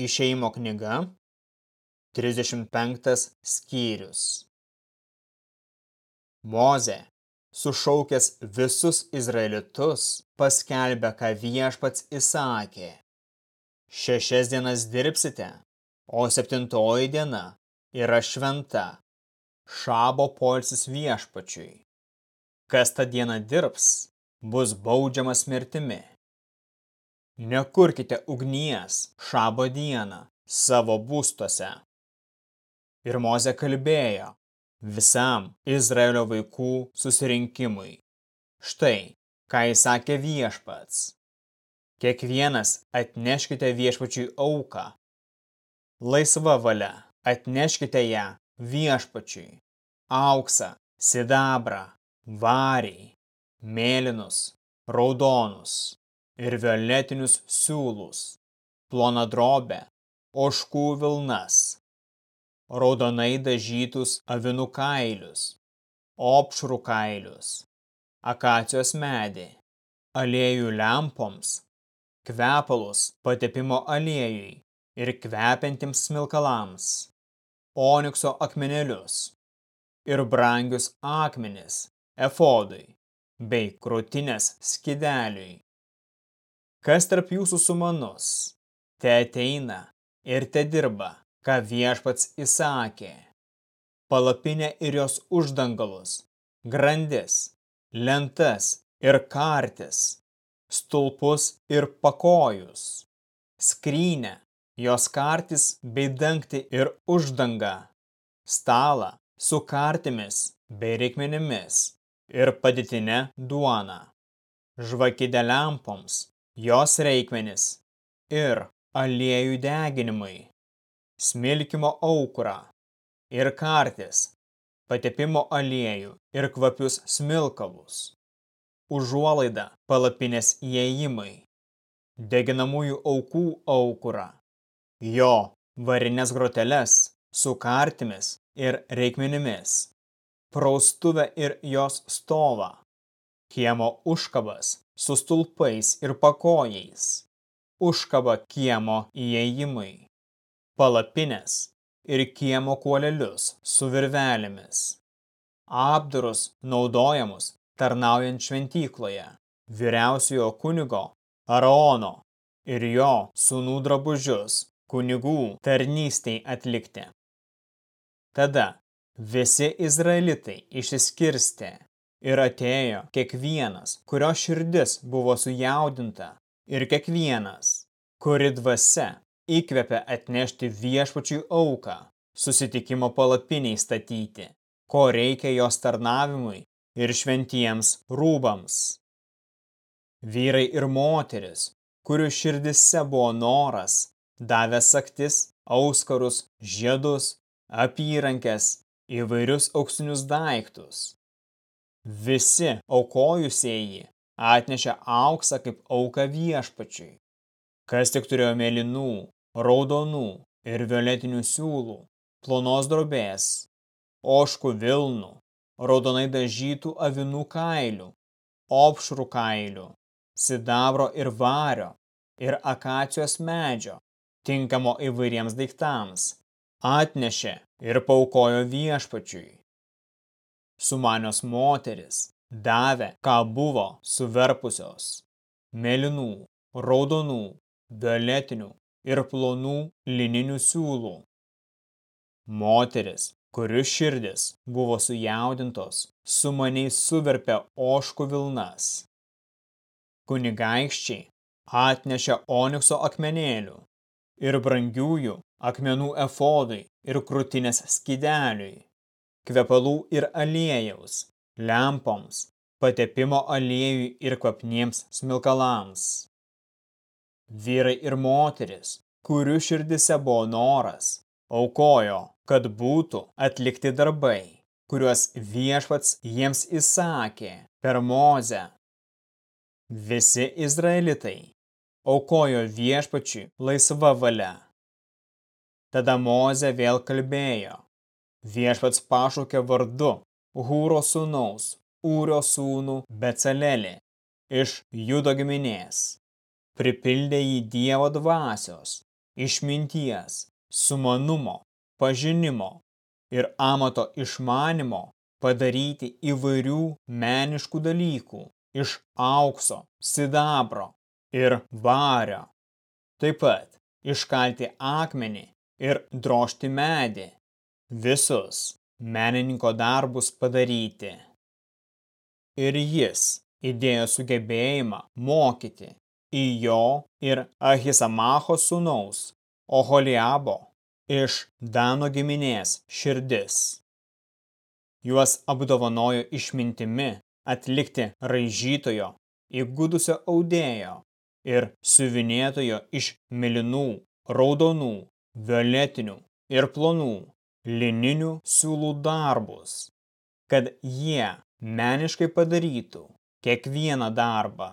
Išeimo knyga, 35 skyrius. Moze, sušaukęs visus izraelitus, paskelbė, ką viešpats įsakė. Šešias dienas dirbsite, o septintoji diena yra šventa, šabo polsis viešpačiui. Kas tą dieną dirbs, bus baudžiamas mirtimi. Nekurkite ugnies šabo dieną savo būstuose. Ir Moze kalbėjo visam Izraelio vaikų susirinkimui. Štai, ką įsakė viešpats. Kiekvienas atneškite viešpačiui auką. Laisva valia atneškite ją viešpačiui. Auksą, sidabrą, varį, mėlynus, raudonus, ir violetinius siūlus, ploną drobę, oškų vilnas, raudonai dažytus avinų kailius, opšrų kailius, akacijos medį, aliejų lempoms, kvepalus patepimo aliejui ir kvepiantiems smilkalams, onikso akmenelius ir brangius akmenis efodui bei krūtinės skideliui Kas tarp jūsų sumanus, te ateina ir te dirba, ką viešpats įsakė. Palapinė ir jos uždangalus, grandis, lentas ir kartis, stulpus ir pakojus, skrynę, jos kartis bei dangti ir uždanga, stalą su kartimis bei reikmenimis ir padėtinę duoną, žvakidę lempoms jos reikmenis ir aliejų deginimui, smilkimo aukurą ir kartis, patepimo aliejų ir kvapius smilkalus, užuolaidą palapinės įėjimai, deginamųjų aukų aukurą, jo varinės groteles su kartimis ir reikmenimis, praustuvę ir jos stovą, kiemo užkabas su stulpais ir pakojais, užkaba kiemo įėjimai, palapinės ir kiemo kuolelius su virvelėmis, apdarus naudojamus tarnaujant šventykloje, vyriausiojo kunigo Araono ir jo sūnų drabužius kunigų tarnystei atlikti. Tada visi izraelitai išsiskirstė Ir atėjo kiekvienas, kurio širdis buvo sujaudinta, ir kiekvienas, kuri dvasia įkvepia atnešti viešpačiui auką, susitikimo palapiniai statyti, ko reikia jos tarnavimui ir šventiems rūbams. Vyrai ir moteris, kurių širdise buvo noras, davė saktis, auskarus, žiedus, apyrankės, įvairius auksinius daiktus Visi aukojusieji atnešė auksą kaip auką viešpačiui. Kas tik turėjo mėlynų, raudonų ir violetinių siūlų, plonos drobės, oškų vilnų, raudonai dažytų avinų kailių, opšrų kailių, sidabro ir vario ir akacijos medžio, tinkamo įvairiems daiktams, atnešė ir paukojo viešpačiui sumanios moteris davė, ką buvo suverpusios – mėlynų, raudonų, violetinių ir plonų lininių siūlų. Moteris, kurių širdis buvo sujaudintos, sumaniai suverpė oškų vilnas. Kunigaikščiai atnešė onikso akmenėlių ir brangiųjų akmenų efodui ir krūtinės skydeliui kvepalų ir aliejaus, lempoms, patepimo aliejui ir kvapniems smilkalams. Vyrai ir moteris, kurių širdise buvo noras, aukojo, kad būtų atlikti darbai, kuriuos viešpats jiems įsakė per mozę. Visi izraelitai aukojo viešpačiui laisva valia. Tada Moze vėl kalbėjo, Viešpats pašaukė vardu Hūro sūnaus, Ūrio sūnų Becalelį iš Judo giminės. Pripildė jį Dievo dvasios išminties, sumanumo, pažinimo ir amato išmanimo padaryti įvairių meniškų dalykų iš aukso, sidabro ir vario. Taip pat iškalti akmenį ir drošti medį. Visus menininko darbus padaryti. Ir jis įdėjo sugebėjimą mokyti į jo ir Ahisamacho sūnaus Oholiabo iš Dano giminės širdis. Juos apdovanojo išmintimi atlikti raižytojo, įgudusio audėjo ir siuvinėtojo iš milinų, raudonų, violetinių ir plonų lininių siūlų darbus, kad jie meniškai padarytų kiekvieną darbą.